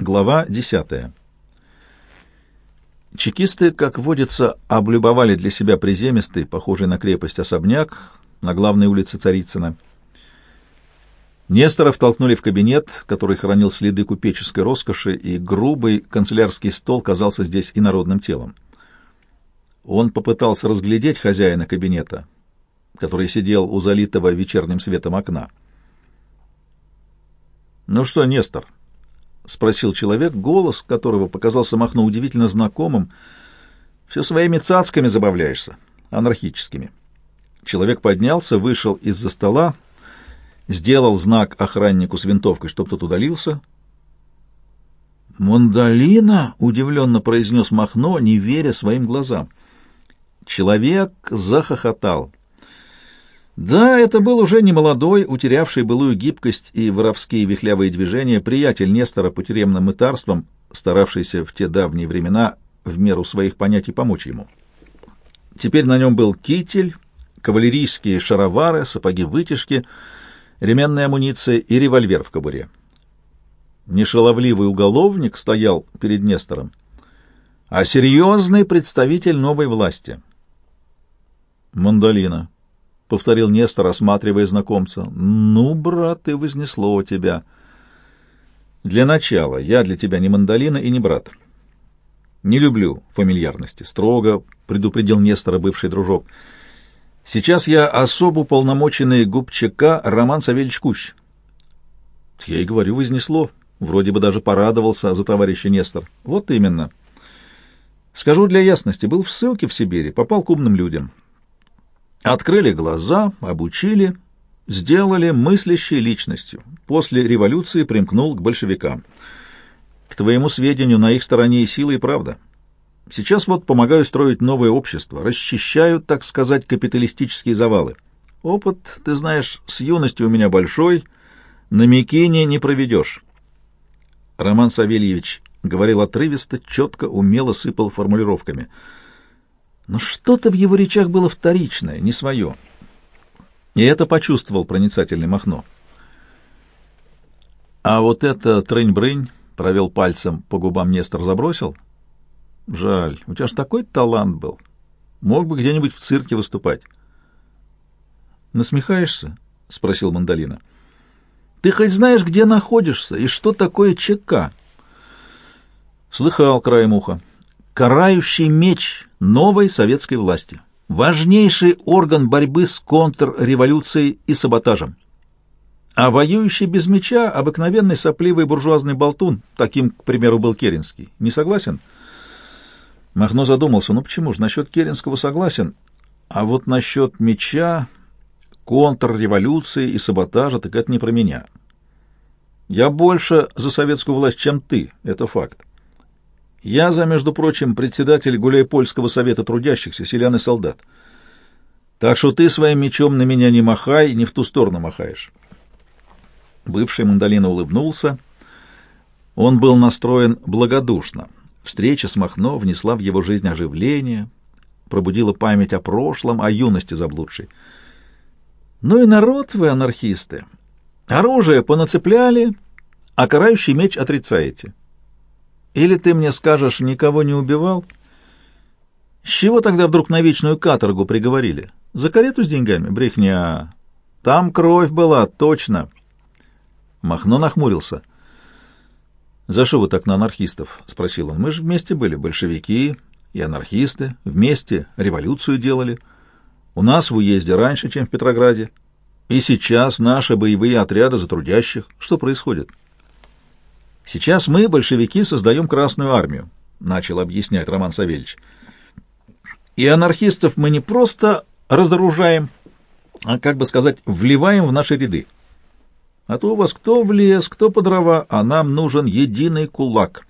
Глава 10. Чекисты, как водится, облюбовали для себя приземистый, похожий на крепость особняк на главной улице Царицына. Нестора втолкнули в кабинет, который хранил следы купеческой роскоши, и грубый канцелярский стол казался здесь инородным телом. Он попытался разглядеть хозяина кабинета, который сидел у залитого вечерним светом окна. «Ну что, Нестор?» — спросил человек, голос которого показался Махно удивительно знакомым. «Все своими цацками забавляешься, анархическими». Человек поднялся, вышел из-за стола, сделал знак охраннику с винтовкой, чтобы тот удалился. «Мандалина?» — удивленно произнес Махно, не веря своим глазам. Человек захохотал. Да, это был уже не молодой, утерявший былую гибкость и воровские вихлявые движения, приятель Нестора по тюремным мытарствам, старавшийся в те давние времена в меру своих понятий помочь ему. Теперь на нем был китель, кавалерийские шаровары, сапоги-вытяжки, ременная амуниция и револьвер в кобуре. Нешаловливый уголовник стоял перед Нестором, а серьезный представитель новой власти. «Мандолина», — повторил Нестор, осматривая знакомца. «Ну, брат, ты вознесло у тебя». «Для начала, я для тебя не мандолина и не брат. Не люблю фамильярности», — строго предупредил Нестора бывший дружок. «Сейчас я особо полномоченный губчака Роман Савельевич Кущ». «Я и говорю, вознесло. Вроде бы даже порадовался за товарища Нестор. Вот именно. Скажу для ясности, был в ссылке в Сибири, попал к умным людям». Открыли глаза, обучили, сделали мыслящей личностью. После революции примкнул к большевикам. К твоему сведению, на их стороне и сила, и правда. Сейчас вот помогаю строить новое общество, расчищаю, так сказать, капиталистические завалы. Опыт, ты знаешь, с юности у меня большой, на Микине не проведешь. Роман Савельевич говорил отрывисто, четко, умело сыпал формулировками — но что-то в его речах было вторичное, не свое. И это почувствовал проницательный Махно. А вот это трынь-брынь провел пальцем по губам Нестор забросил. Жаль, у тебя ж такой талант был. Мог бы где-нибудь в цирке выступать. Насмехаешься? — спросил Мандалина. Ты хоть знаешь, где находишься и что такое ЧК? Слыхал краем уха карающий меч новой советской власти, важнейший орган борьбы с контрреволюцией и саботажем. А воюющий без меча — обыкновенный сопливый буржуазный болтун, таким, к примеру, был Керенский. Не согласен? Махно задумался, ну почему же, насчет Керенского согласен, а вот насчет меча, контрреволюции и саботажа, так это не про меня. Я больше за советскую власть, чем ты, это факт. Я за, между прочим, председатель Гуляйпольского совета трудящихся, селян и солдат. Так что ты своим мечом на меня не махай, не в ту сторону махаешь. Бывший Мандалина улыбнулся. Он был настроен благодушно. Встреча с Махно внесла в его жизнь оживление, пробудила память о прошлом, о юности заблудшей. Ну и народ вы, анархисты! Оружие понацепляли, а карающий меч отрицаете. Или ты мне скажешь, никого не убивал? С чего тогда вдруг на вечную каторгу приговорили? За карету с деньгами? Брехня. Там кровь была, точно. Махно нахмурился. «За что вы так на анархистов?» — спросил он. «Мы же вместе были, большевики и анархисты, вместе революцию делали. У нас в уезде раньше, чем в Петрограде. И сейчас наши боевые отряды за трудящих. Что происходит?» Сейчас мы, большевики, создаем Красную армию, — начал объяснять Роман Савельевич. И анархистов мы не просто разоружаем, а, как бы сказать, вливаем в наши ряды. А то у вас кто в лес, кто по дрова, а нам нужен единый кулак.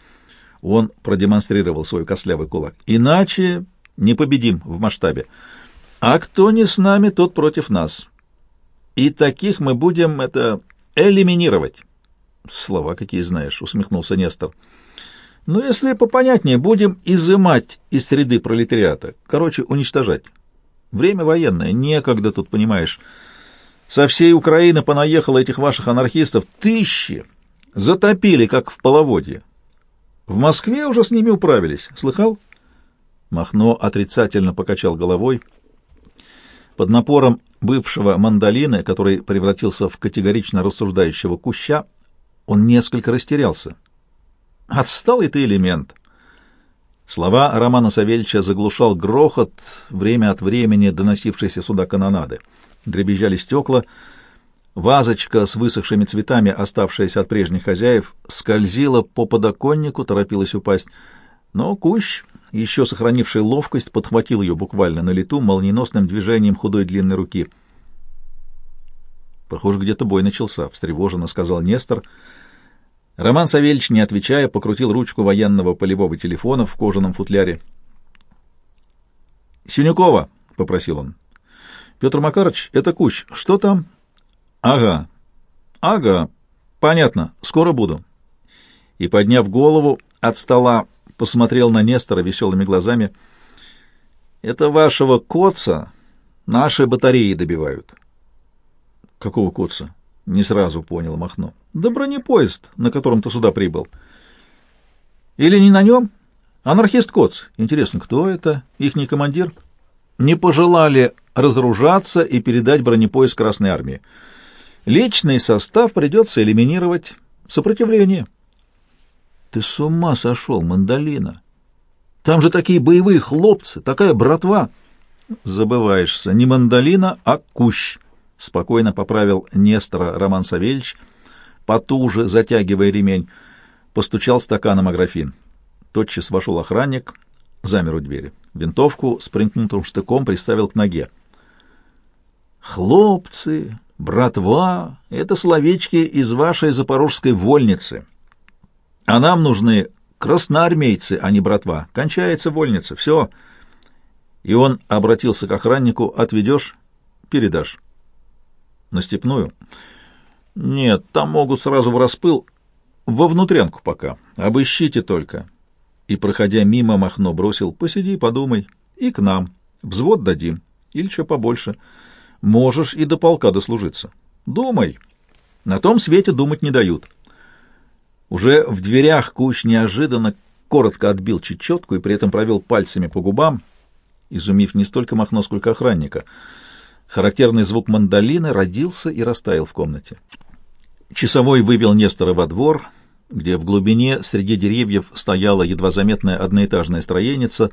Он продемонстрировал свой костлявый кулак. Иначе не победим в масштабе. А кто не с нами, тот против нас. И таких мы будем это элиминировать. Слова какие знаешь, усмехнулся Нестор. Ну, если попонятнее, будем изымать из среды пролетариата. Короче, уничтожать. Время военное, некогда тут, понимаешь. Со всей Украины понаехало этих ваших анархистов тысячи. Затопили, как в половодье. В Москве уже с ними управились. Слыхал? Махно отрицательно покачал головой. Под напором бывшего мандолины, который превратился в категорично рассуждающего куща, он несколько растерялся. «Отсталый ты элемент!» Слова Романа Савельича заглушал грохот, время от времени доносившийся сюда канонады. Дребезжали стекла, вазочка с высохшими цветами, оставшаяся от прежних хозяев, скользила по подоконнику, торопилась упасть. Но Кущ, еще сохранивший ловкость, подхватил ее буквально на лету молниеносным движением худой длинной руки. «Похоже, где-то бой начался», — встревоженно сказал Нестор, — Роман Савельич, не отвечая, покрутил ручку военного полевого телефона в кожаном футляре. «Синюкова!» — попросил он. «Петр Макарович, это Кущ. Что там?» «Ага. Ага. Понятно. Скоро буду». И, подняв голову от стола, посмотрел на Нестора веселыми глазами. «Это вашего коца наши батареи добивают». «Какого коца?» — не сразу понял Махно. Да бронепоезд, на котором ты сюда прибыл. Или не на нем? Анархист Коц. Интересно, кто это? Ихний командир? Не пожелали разоружаться и передать бронепоезд Красной Армии. Личный состав придется элиминировать. Сопротивление. Ты с ума сошел, Мандалина. Там же такие боевые хлопцы, такая братва. Забываешься, не Мандалина, а Кущ. Спокойно поправил Нестора Роман Савельевич — потуже затягивая ремень, постучал стаканом о графин. Тотчас вошел охранник, замер у двери. Винтовку с примкнутым штыком приставил к ноге. «Хлопцы, братва, это словечки из вашей запорожской вольницы. А нам нужны красноармейцы, а не братва. Кончается вольница, все». И он обратился к охраннику. «Отведешь? Передашь». «На степную?» Нет, там могут сразу в распыл. Во внутрянку пока. Обыщите только. И, проходя мимо, Махно бросил. Посиди, подумай. И к нам. Взвод дадим. Или что побольше. Можешь и до полка дослужиться. Думай. На том свете думать не дают. Уже в дверях Куч неожиданно коротко отбил чечетку и при этом провел пальцами по губам, изумив не столько Махно, сколько охранника. Характерный звук мандолины родился и растаял в комнате. Часовой вывел Нестора во двор, где в глубине среди деревьев стояла едва заметная одноэтажная строеница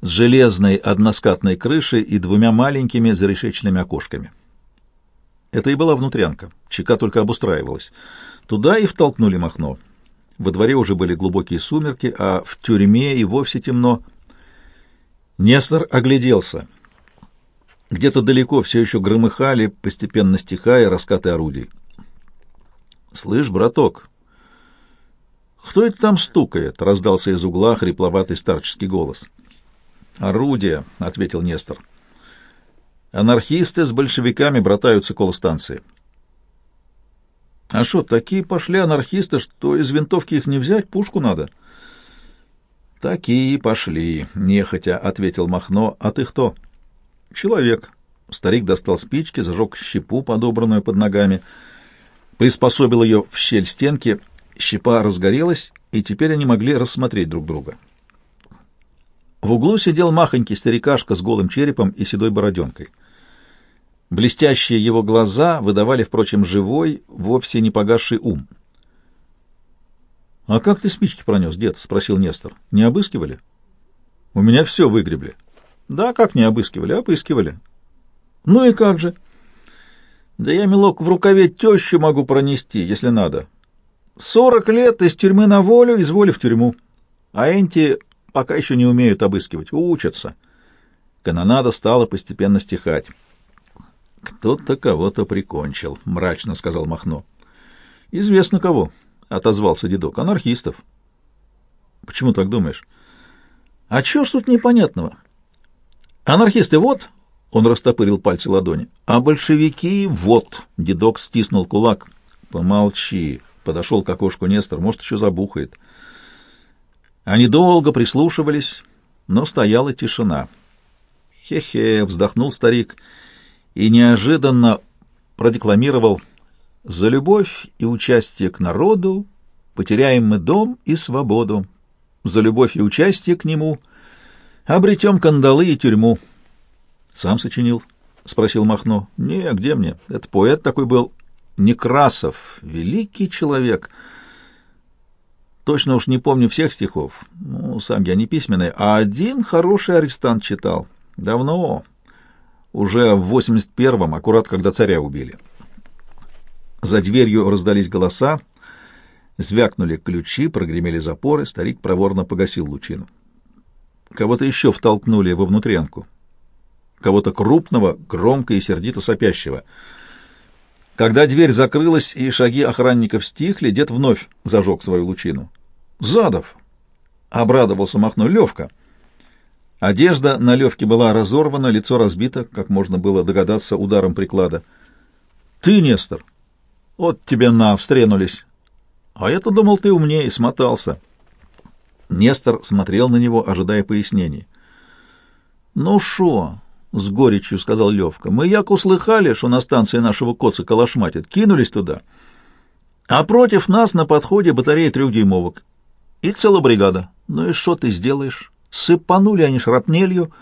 с железной односкатной крышей и двумя маленькими зарешеченными окошками. Это и была внутрянка. Чека только обустраивалась. Туда и втолкнули Махно. Во дворе уже были глубокие сумерки, а в тюрьме и вовсе темно. Нестор огляделся. Где-то далеко все еще громыхали, постепенно стихая, раскаты орудий. «Слышь, браток, кто это там стукает?» — раздался из угла хрипловатый старческий голос. «Орудие», — ответил Нестор. «Анархисты с большевиками братаются около станции». «А что, такие пошли анархисты, что из винтовки их не взять, пушку надо?» «Такие пошли», — нехотя ответил Махно. «А ты кто?» «Человек». Старик достал спички, зажег щепу, подобранную под ногами, — приспособил ее в щель стенки, щепа разгорелась, и теперь они могли рассмотреть друг друга. В углу сидел махонький старикашка с голым черепом и седой бороденкой. Блестящие его глаза выдавали, впрочем, живой, вовсе не погасший ум. — А как ты спички пронес, дед? — спросил Нестор. — Не обыскивали? — У меня все выгребли. — Да, как не обыскивали? Обыскивали. — Ну и как же? — да я, милок, в рукаве тещу могу пронести, если надо. Сорок лет из тюрьмы на волю, изволи в тюрьму. А энти пока еще не умеют обыскивать, учатся. Канонада стала постепенно стихать. «Кто-то кого-то прикончил», — мрачно сказал Махно. «Известно кого», — отозвался дедок. «Анархистов». «Почему так думаешь?» «А чё ж тут непонятного? Анархисты вот, он растопырил пальцы ладони. «А большевики вот!» — дедок стиснул кулак. «Помолчи!» — подошел к окошку Нестор. «Может, еще забухает». Они долго прислушивались, но стояла тишина. «Хе-хе!» — вздохнул старик и неожиданно продекламировал «За любовь и участие к народу потеряем мы дом и свободу. за любовь и участие к нему обретем кандалы и тюрьму. — Сам сочинил? — спросил Махно. — Не, где мне? Это поэт такой был. Некрасов. Великий человек. Точно уж не помню всех стихов. Ну, сам я не письменный. А один хороший арестант читал. Давно. Уже в 81-м, аккурат когда царя убили. За дверью раздались голоса. Звякнули ключи, прогремели запоры, старик проворно погасил лучину. Кого-то еще втолкнули во внутрянку. Кого-то крупного, громко и сердито сопящего. Когда дверь закрылась и шаги охранников стихли, дед вновь зажег свою лучину. «Задов!» — обрадовался Махно Левка. Одежда на Левке была разорвана, лицо разбито, как можно было догадаться, ударом приклада. «Ты, Нестор, вот тебе на, встренулись. А я-то думал, ты умнее, смотался. Нестор смотрел на него, ожидая пояснений. «Ну шо?» — с горечью сказал Левка. «Мы як услыхали, что на станции нашего коца калашматит, кинулись туда. А против нас на подходе батарея трехдюймовок. И целая бригада. Ну и что ты сделаешь? Сыпанули они шрапнелью.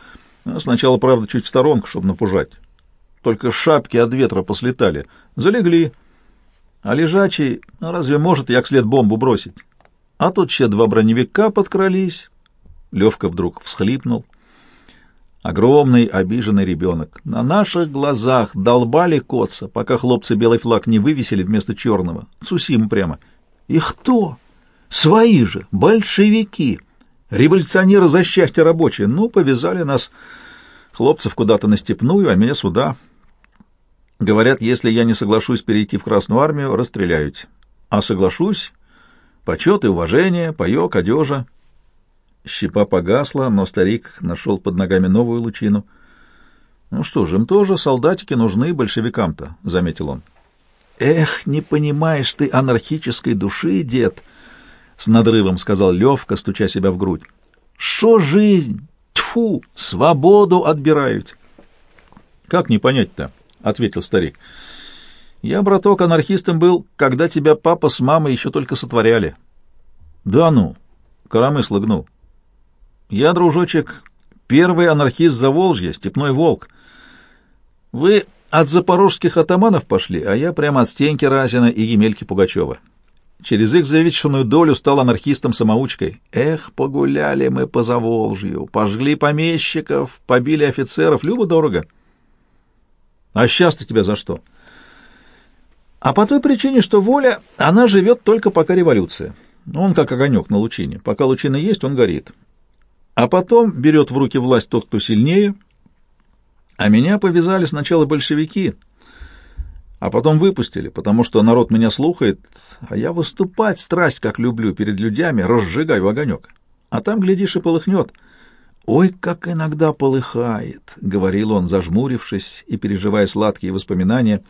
Сначала, правда, чуть в сторонку, чтобы напужать. Только шапки от ветра послетали. Залегли. А лежачий, ну, разве может як след бомбу бросить? А тут все два броневика подкрались. Левка вдруг всхлипнул. Огромный обиженный ребенок. На наших глазах долбали коца, пока хлопцы белый флаг не вывесили вместо черного. Сусим прямо. И кто? Свои же, большевики. Революционеры за счастье рабочие. Ну, повязали нас, хлопцев, куда-то на степную, а меня сюда. Говорят, если я не соглашусь перейти в Красную армию, расстреляют. А соглашусь, почет и уважение, паек, одежа. Щепа погасла, но старик нашел под ногами новую лучину. «Ну что же, им тоже солдатики нужны большевикам-то», — заметил он. «Эх, не понимаешь ты анархической души, дед!» — с надрывом сказал Левка, стуча себя в грудь. «Шо жизнь? Тьфу! Свободу отбирают!» «Как не понять-то?» — ответил старик. «Я, браток, анархистом был, когда тебя папа с мамой еще только сотворяли». «Да ну!» — коромысло гнул. «Я, дружочек, первый анархист Заволжья, степной волк. Вы от запорожских атаманов пошли, а я прямо от Стеньки Разина и Емельки Пугачева». Через их завещанную долю стал анархистом-самоучкой. Эх, погуляли мы по Заволжью, пожгли помещиков, побили офицеров, любо-дорого. А сейчас-то тебя за что? А по той причине, что воля, она живет только пока революция. Он как огонек на лучине. Пока лучина есть, он горит. А потом берет в руки власть тот, кто сильнее. А меня повязали сначала большевики — а потом выпустили, потому что народ меня слухает, а я выступать страсть, как люблю, перед людьми, разжигаю огонек. А там, глядишь, и полыхнет. «Ой, как иногда полыхает», — говорил он, зажмурившись и переживая сладкие воспоминания.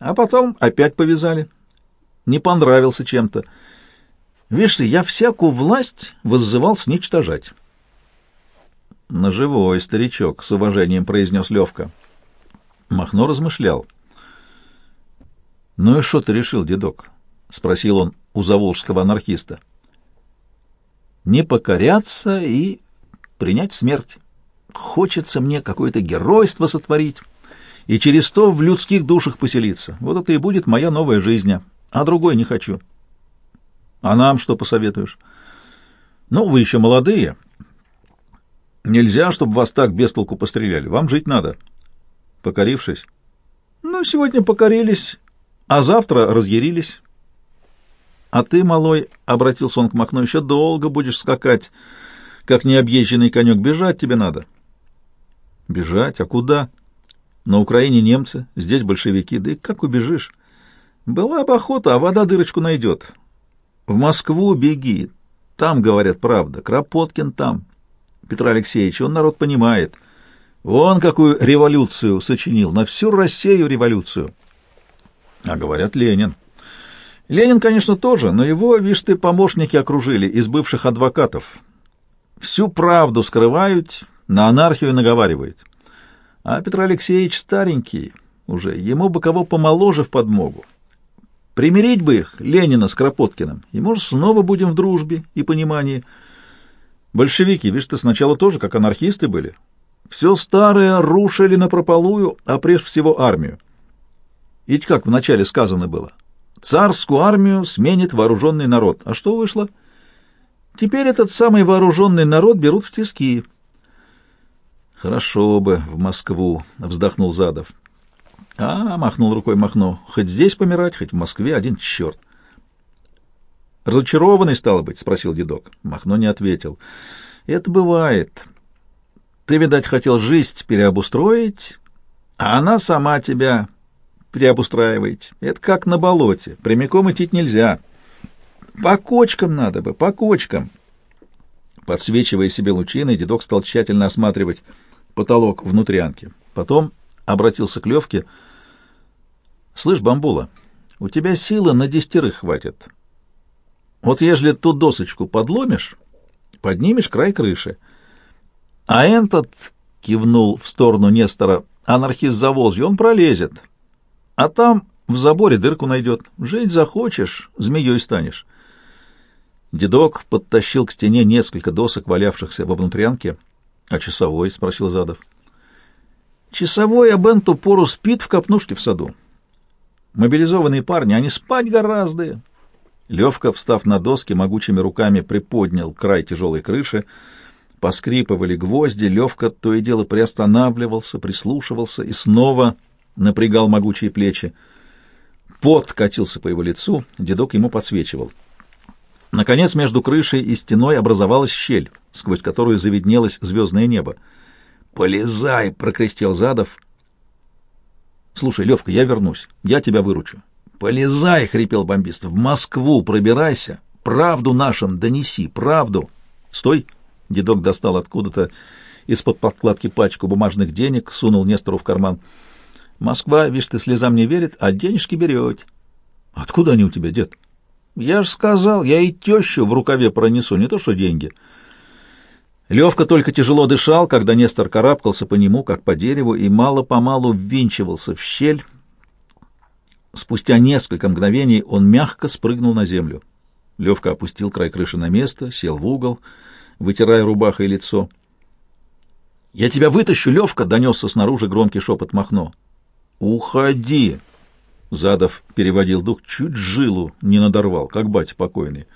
А потом опять повязали. Не понравился чем-то. Видишь ты, я всякую власть воззывал сничтожать. «Ножевой старичок», — с уважением произнес Левка. Махно размышлял. «Ну и что ты решил, дедок?» — спросил он у заволжского анархиста. «Не покоряться и принять смерть. Хочется мне какое-то геройство сотворить и через то в людских душах поселиться. Вот это и будет моя новая жизнь, а другой не хочу». «А нам что посоветуешь?» «Ну, вы еще молодые. Нельзя, чтобы вас так без толку постреляли. Вам жить надо». Покорившись. «Ну, сегодня покорились» а завтра разъярились. — А ты, малой, — обратился он к Махно, — еще долго будешь скакать, как необъезженный конек. Бежать тебе надо. — Бежать? А куда? На Украине немцы, здесь большевики. Да и как убежишь? Была бы охота, а вода дырочку найдет. В Москву беги. Там, говорят, правда. Кропоткин там. Петр Алексеевич, он народ понимает. Вон какую революцию сочинил, на всю Россию революцию. А говорят, Ленин. Ленин, конечно, тоже, но его, видишь ты, помощники окружили из бывших адвокатов. Всю правду скрывают, на анархию наговаривают. А Петр Алексеевич старенький уже, ему бы кого помоложе в подмогу. Примирить бы их, Ленина с Кропоткиным, и, может, снова будем в дружбе и понимании — Большевики, видишь, ты сначала тоже как анархисты были. Все старое рушили напропалую, а прежде всего армию. Ведь как вначале сказано было, царскую армию сменит вооруженный народ. А что вышло? Теперь этот самый вооруженный народ берут в тиски. Хорошо бы в Москву, вздохнул Задов. А, махнул рукой Махно, хоть здесь помирать, хоть в Москве, один черт. Разочарованный, стало быть, спросил дедок. Махно не ответил. Это бывает. Ты, видать, хотел жизнь переобустроить, а она сама тебя переобустраивает. Это как на болоте, прямиком идти нельзя. По кочкам надо бы, по кочкам. Подсвечивая себе лучиной, дедок стал тщательно осматривать потолок внутрянки. Потом обратился к Левке. «Слышь, бамбула, у тебя силы на десятерых хватит. Вот ежели ту досочку подломишь, поднимешь край крыши. А этот, — кивнул в сторону Нестора, — анархист Заволжья, он пролезет. А там в заборе дырку найдет. Жить захочешь, змеей станешь. Дедок подтащил к стене несколько досок, валявшихся во внутрянке. — А часовой? — спросил Задов. — Часовой об эту пору спит в копнушке в саду. Мобилизованные парни, они спать гораздо. Левка, встав на доски, могучими руками приподнял край тяжелой крыши. Поскрипывали гвозди, Левка то и дело приостанавливался, прислушивался и снова напрягал могучие плечи. Пот катился по его лицу, дедок ему подсвечивал. Наконец, между крышей и стеной образовалась щель, сквозь которую завиднелось звездное небо. «Полезай!» — прокряхтел Задов. «Слушай, Левка, я вернусь. Я тебя выручу. «Полезай!» — хрипел бомбист. «В Москву пробирайся! Правду нашим донеси! Правду!» «Стой!» — дедок достал откуда-то из-под подкладки пачку бумажных денег, сунул Нестору в карман. «Москва, видишь, ты слезам не верит, а денежки берет». «Откуда они у тебя, дед?» «Я ж сказал, я и тещу в рукаве пронесу, не то что деньги». Левка только тяжело дышал, когда Нестор карабкался по нему, как по дереву, и мало-помалу ввинчивался в щель, Спустя несколько мгновений он мягко спрыгнул на землю. Левка опустил край крыши на место, сел в угол, вытирая рубахой лицо. «Я тебя вытащу, Левка!» — донесся снаружи громкий шепот Махно. «Уходи!» — Задов переводил дух, чуть жилу не надорвал, как батя покойный.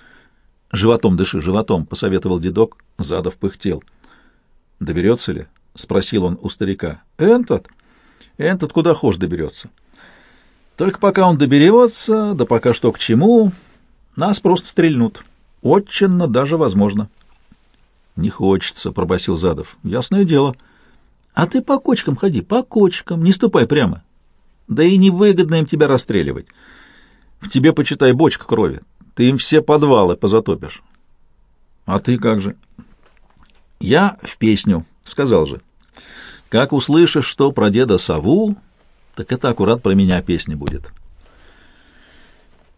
«Животом дыши, животом!» — посоветовал дедок. Задов пыхтел. «Доберется ли?» — спросил он у старика. «Энтот? Энтот куда хошь доберется?» Только пока он доберется, да пока что к чему, нас просто стрельнут. Очень даже возможно. — Не хочется, — пробасил Задов. — Ясное дело. — А ты по кочкам ходи, по кочкам, не ступай прямо. Да и невыгодно им тебя расстреливать. В тебе, почитай, бочка крови. Ты им все подвалы позатопишь. — А ты как же? — Я в песню, — сказал же. — Как услышишь, что про деда сову, так это аккурат про меня песня будет.